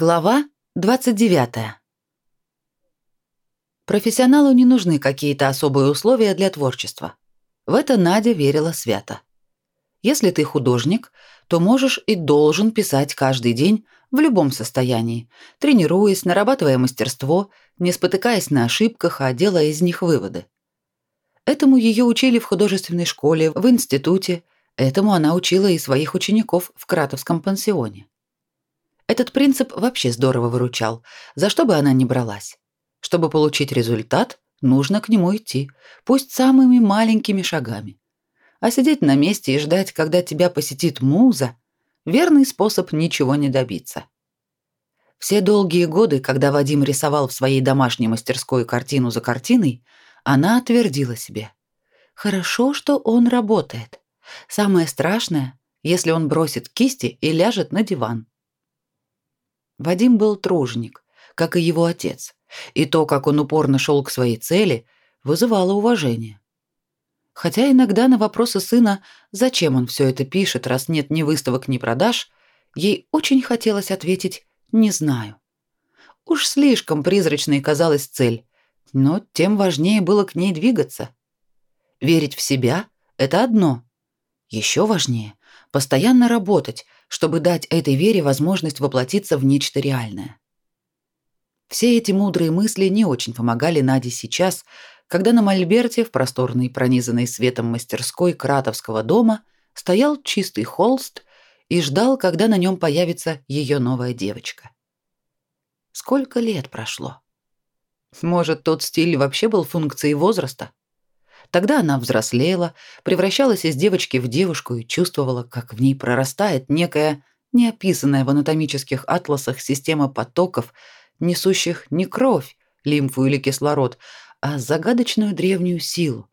Глава 29. Профессионалу не нужны какие-то особые условия для творчества. В это Надя верила свято. Если ты художник, то можешь и должен писать каждый день в любом состоянии, тренируясь, нарабатывая мастерство, не спотыкаясь на ошибках, а делая из них выводы. Этому ее учили в художественной школе, в институте, этому она учила и своих учеников в Кратовском пансионе. Этот принцип вообще здорово выручал, за что бы она ни бралась. Чтобы получить результат, нужно к нему идти, пусть самыми маленькими шагами. А сидеть на месте и ждать, когда тебя посетит муза, верный способ ничего не добиться. Все долгие годы, когда Вадим рисовал в своей домашней мастерской картину за картиной, она отвердила себе. Хорошо, что он работает. Самое страшное, если он бросит кисти и ляжет на диван. Вадим был труженик, как и его отец, и то, как он упорно шел к своей цели, вызывало уважение. Хотя иногда на вопросы сына, зачем он все это пишет, раз нет ни выставок, ни продаж, ей очень хотелось ответить «не знаю». Уж слишком призрачной казалась цель, но тем важнее было к ней двигаться. Верить в себя — это одно. Еще важнее — постоянно работать, чтобы дать этой вере возможность воплотиться в нечто реальное. Все эти мудрые мысли не очень помогали Наде сейчас, когда на мольберте в просторной пронизанной светом мастерской Кратовского дома стоял чистый холст и ждал, когда на нем появится ее новая девочка. Сколько лет прошло? Может, тот стиль вообще был функцией возраста? Тогда она взрослела, превращалась из девочки в девушку и чувствовала, как в ней прорастает некая неописанная в анатомических атласах система потоков, несущих не кровь, лимфу или кислород, а загадочную древнюю силу,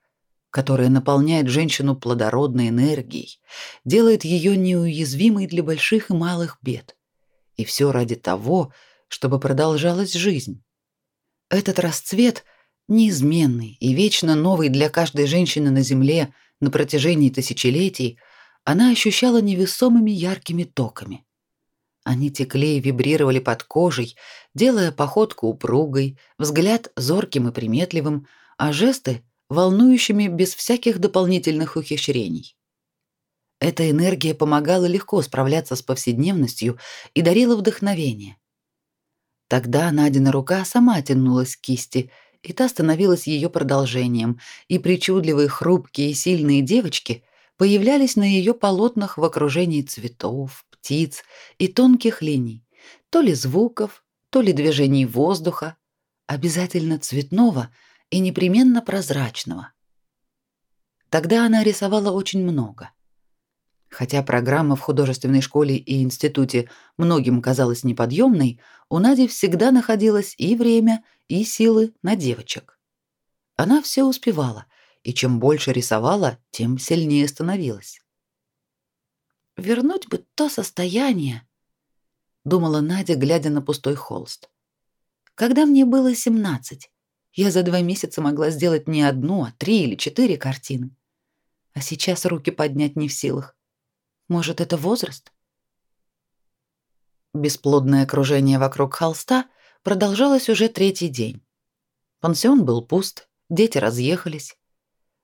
которая наполняет женщину плодородной энергией, делает ее неуязвимой для больших и малых бед. И все ради того, чтобы продолжалась жизнь. Этот расцвет — неизменный и вечно новый для каждой женщины на земле на протяжении тысячелетий, она ощущала невесомыми яркими токами. Они текли и вибрировали под кожей, делая походку упругой, взгляд зорким и приметливым, а жесты волнующими без всяких дополнительных ухищрений. Эта энергия помогала легко справляться с повседневностью и дарила вдохновение. Тогда Надина рука сама тянулась к кисти — и та становилась ее продолжением, и причудливые, хрупкие и сильные девочки появлялись на ее полотнах в окружении цветов, птиц и тонких линий, то ли звуков, то ли движений воздуха, обязательно цветного и непременно прозрачного. Тогда она рисовала очень много. Хотя программа в художественной школе и институте многим казалась неподъемной, у Нади всегда находилось и время, и силы на девочек. Она все успевала, и чем больше рисовала, тем сильнее становилась. «Вернуть бы то состояние», — думала Надя, глядя на пустой холст. «Когда мне было семнадцать, я за два месяца могла сделать не одну, а три или четыре картины. А сейчас руки поднять не в силах. Может, это возраст?» Бесплодное окружение вокруг холста продолжалось уже третий день. Пансион был пуст, дети разъехались.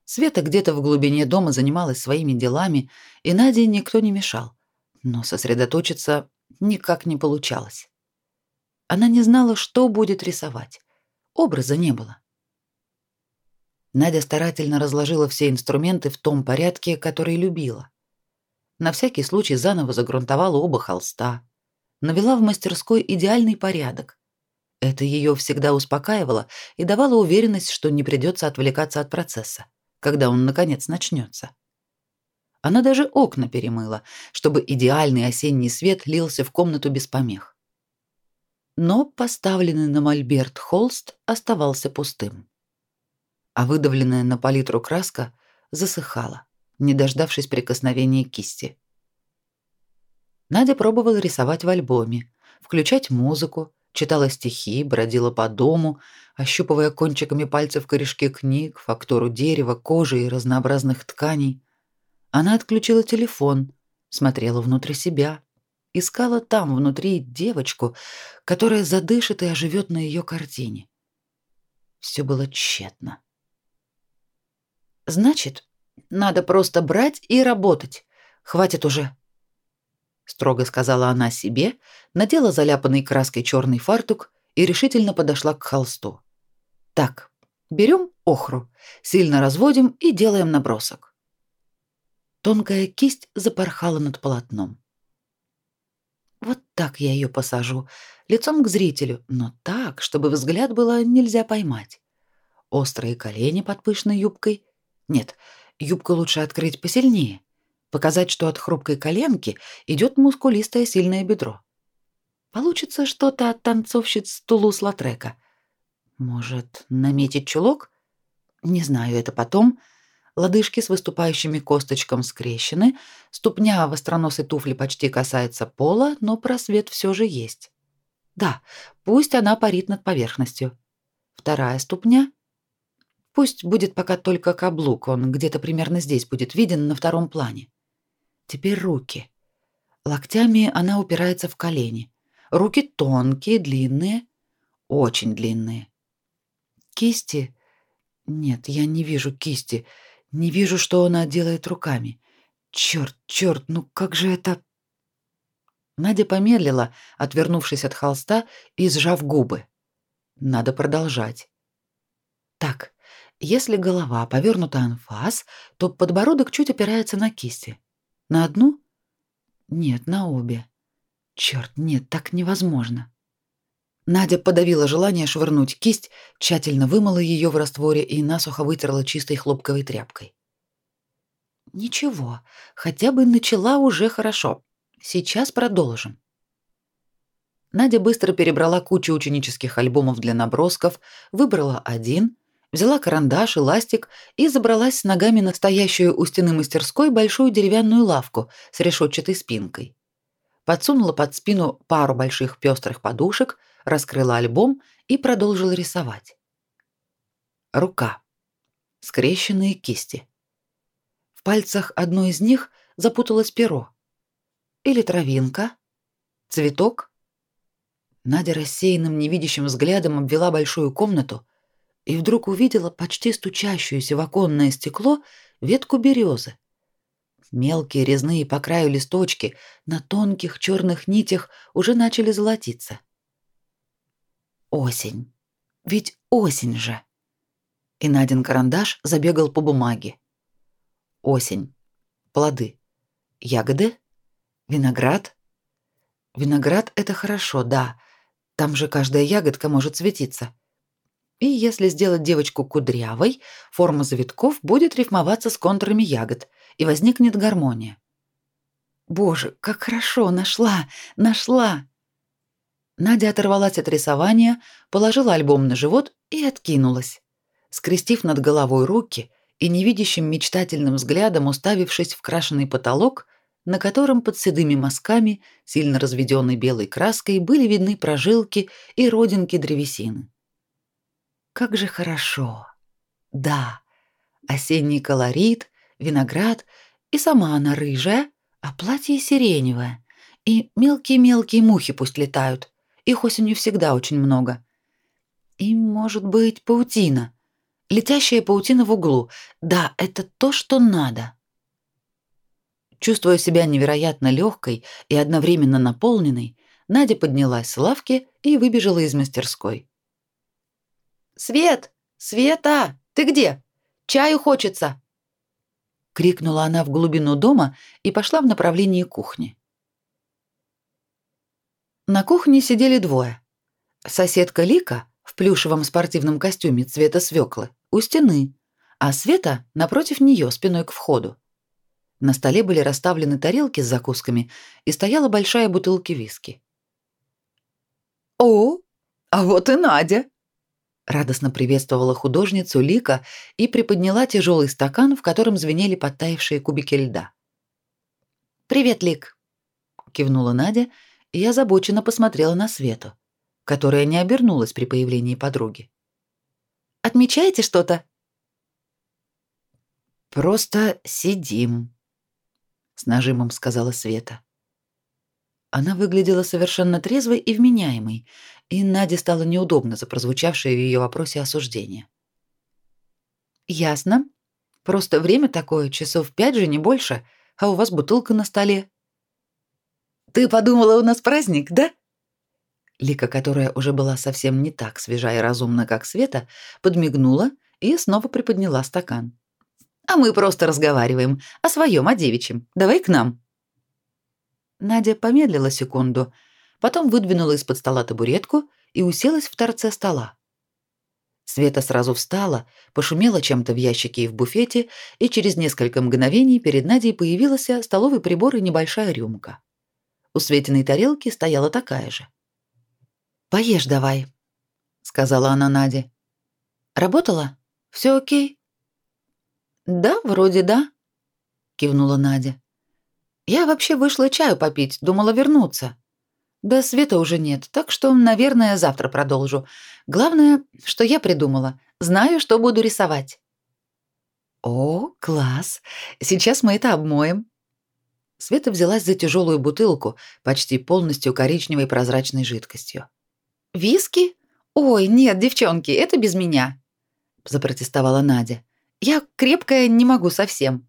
Света где-то в глубине дома занималась своими делами, и Наде никто не мешал. Но сосредоточиться никак не получалось. Она не знала, что будет рисовать. Образа не было. Надя старательно разложила все инструменты в том порядке, который любила. На всякий случай заново загрунтовала оба холста, навела в мастерской идеальный порядок. Это ее всегда успокаивало и давало уверенность, что не придется отвлекаться от процесса, когда он наконец начнется. Она даже окна перемыла, чтобы идеальный осенний свет лился в комнату без помех. Но поставленный на мольберт холст оставался пустым. А выдавленная на палитру краска засыхала, не дождавшись прикосновения кисти. Надя пробовала рисовать в альбоме, включать музыку, читала стихи, бродила по дому, ощупывая кончиками пальцев корешки книг, фактуру дерева, кожи и разнообразных тканей. Она отключила телефон, смотрела внутрь себя, искала там внутри девочку, которая задышит и оживет на ее картине. Все было тщетно. Значит, надо просто брать и работать. Хватит уже, строго сказала она себе, надела заляпанный краской черный фартук и решительно подошла к холсту. Так, берем охру, сильно разводим и делаем набросок. Тонкая кисть запорхала над полотном. Вот так я ее посажу, лицом к зрителю, но так, чтобы взгляд было нельзя поймать. Острые колени под пышной юбкой. Нет, юбку лучше открыть посильнее, показать, что от хрупкой коленки идет мускулистое сильное бедро. Получится что-то от танцовщиц Тулус-Латрека. Может, наметить чулок? Не знаю, это потом. Лодыжки с выступающими косточком скрещены, ступня в остроносой туфли почти касается пола, но просвет все же есть. Да, пусть она парит над поверхностью. Вторая ступня. Пусть будет пока только каблук, он где-то примерно здесь будет виден на втором плане. Теперь руки. Локтями она упирается в колени. Руки тонкие, длинные, очень длинные. Кисти? Нет, я не вижу кисти. Не вижу, что она делает руками. Черт, черт, ну как же это... Надя помедлила, отвернувшись от холста и сжав губы. Надо продолжать. Так, если голова повернута анфас, то подбородок чуть опирается на кисти. На одну? Нет, на обе. Черт, нет, так невозможно. Надя подавила желание швырнуть кисть, тщательно вымыла ее в растворе и насухо вытерла чистой хлопковой тряпкой. Ничего, хотя бы начала уже хорошо. Сейчас продолжим. Надя быстро перебрала кучу ученических альбомов для набросков, выбрала один, взяла карандаш и ластик и забралась с ногами на стоящую у стены мастерской большую деревянную лавку с решетчатой спинкой. Подсунула под спину пару больших пестрых подушек — раскрыла альбом и продолжила рисовать. Рука. Скрещенные кисти. В пальцах одной из них запуталось перо. Или травинка, цветок. Надя рассеянным невидящим взглядом обвела большую комнату и вдруг увидела почти стучащуюся в оконное стекло ветку березы. Мелкие резные по краю листочки на тонких черных нитях уже начали золотиться. Осень. Ведь осень же. И Надин карандаш забегал по бумаге. Осень. Плоды. Ягоды? Виноград? Виноград — это хорошо, да. Там же каждая ягодка может светиться. И если сделать девочку кудрявой, форма завитков будет рифмоваться с контурами ягод, и возникнет гармония. Боже, как хорошо, нашла, нашла. Надя оторвалась от рисования, положила альбом на живот и откинулась, скрестив над головой руки и невидящим мечтательным взглядом уставившись в крашеный потолок, на котором под седыми мазками, сильно разведенной белой краской, были видны прожилки и родинки древесины. Как же хорошо. Да, осенний колорит, виноград, и сама она рыжая, а платье сиреневое, и мелкие-мелкие мухи пусть летают, их осенью всегда очень много. И, может быть, паутина. Летящая паутина в углу. Да, это то, что надо. Чувствуя себя невероятно легкой и одновременно наполненной, Надя поднялась с лавки и выбежала из мастерской. «Свет! Света! Ты где? Чаю хочется!» крикнула она в глубину дома и пошла в направлении кухни. На кухне сидели двое. Соседка Лика в плюшевом спортивном костюме цвета свеклы у стены, а Света напротив нее спиной к входу. На столе были расставлены тарелки с закусками и стояла большая бутылка виски. «О, а вот и Надя!» Радостно приветствовала художницу Лика и приподняла тяжелый стакан, в котором звенели подтаявшие кубики льда. «Привет, Лик!» — кивнула Надя и я озабоченно посмотрела на Свету, которая не обернулась при появлении подруги. «Отмечаете что-то?» «Просто сидим», — с нажимом сказала Света. Она выглядела совершенно трезвой и вменяемой, и Наде стало неудобно за прозвучавшее в ее вопросе осуждение. «Ясно. Просто время такое, часов пять же, не больше, а у вас бутылка на столе». «Ты подумала, у нас праздник, да?» Лика, которая уже была совсем не так свежа и разумна, как Света, подмигнула и снова приподняла стакан. «А мы просто разговариваем о своем, о девичьем. Давай к нам». Надя помедлила секунду, потом выдвинула из-под стола табуретку и уселась в торце стола. Света сразу встала, пошумела чем-то в ящике и в буфете, и через несколько мгновений перед Надей появился столовый прибор и небольшая рюмка. У Светиной тарелки стояла такая же. «Поешь давай», — сказала она Наде. «Работала? Все окей?» «Да, вроде да», — кивнула Надя. Я вообще вышла чаю попить, думала вернуться. Да света уже нет, так что, наверное, завтра продолжу. Главное, что я придумала. Знаю, что буду рисовать. О, класс. Сейчас мы это обмоем. Света взялась за тяжелую бутылку, почти полностью коричневой прозрачной жидкостью. Виски? Ой, нет, девчонки, это без меня, запротестовала Надя. Я крепкая не могу совсем.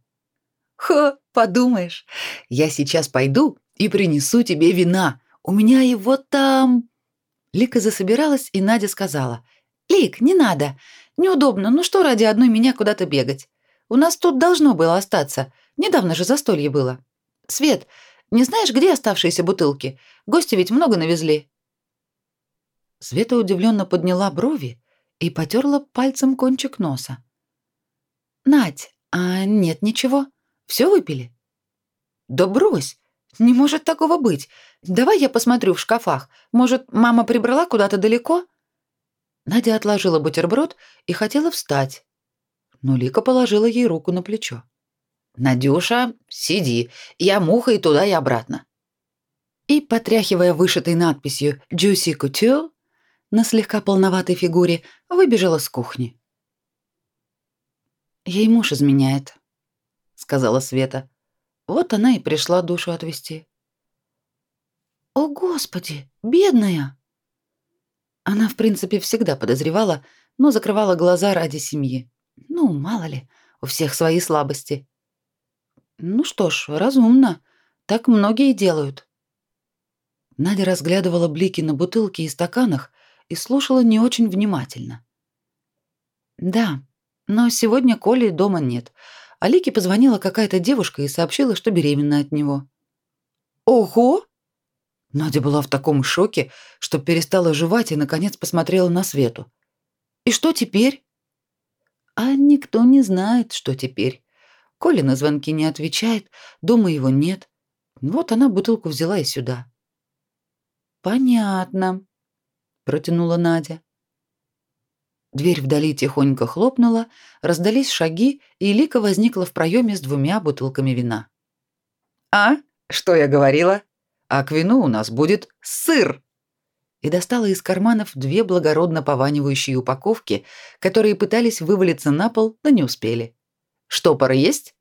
Хо, подумаешь, я сейчас пойду и принесу тебе вина. У меня его там. Лика засобиралась, и Надя сказала: "Лик, не надо. Неудобно. Ну что ради одной меня куда-то бегать? У нас тут должно было остаться. Недавно же застолье было. Свет, не знаешь, где оставшиеся бутылки? Гости ведь много навезли". Света удивленно подняла брови и потерла пальцем кончик носа. Надь, а нет ничего. Все выпили? Да брось. Не может такого быть. Давай я посмотрю в шкафах. Может, мама прибрала куда-то далеко? Надя отложила бутерброд и хотела встать. Но Лика положила ей руку на плечо. Надюша, сиди. Я муха и туда и обратно. И потряхивая вышитой надписью Juicy Couture на слегка полноватой фигуре, выбежала с кухни. Ей муж изменяет, сказала Света. Вот она и пришла душу отвести. О, господи, бедная. Она, в принципе, всегда подозревала, но закрывала глаза ради семьи. Ну, мало ли, у всех свои слабости. Ну что ж, разумно. Так многие делают. Надя разглядывала блики на бутылке и стаканах и слушала не очень внимательно. Да, но сегодня Коли дома нет. Алике позвонила какая-то девушка и сообщила, что беременна от него. Ого! Надя была в таком шоке, что перестала жевать и наконец посмотрела на Свету. И что теперь? А никто не знает, что теперь. Коля на звонки не отвечает, дома его нет. Вот она бутылку взяла и сюда. Понятно, протянула Надя. Дверь вдали тихонько хлопнула, раздались шаги, и Лика возникла в проеме с двумя бутылками вина. «А? Что я говорила? А к вину у нас будет сыр!» И достала из карманов две благородно пованивающие упаковки, которые пытались вывалиться на пол, но не успели. «Штопор есть?»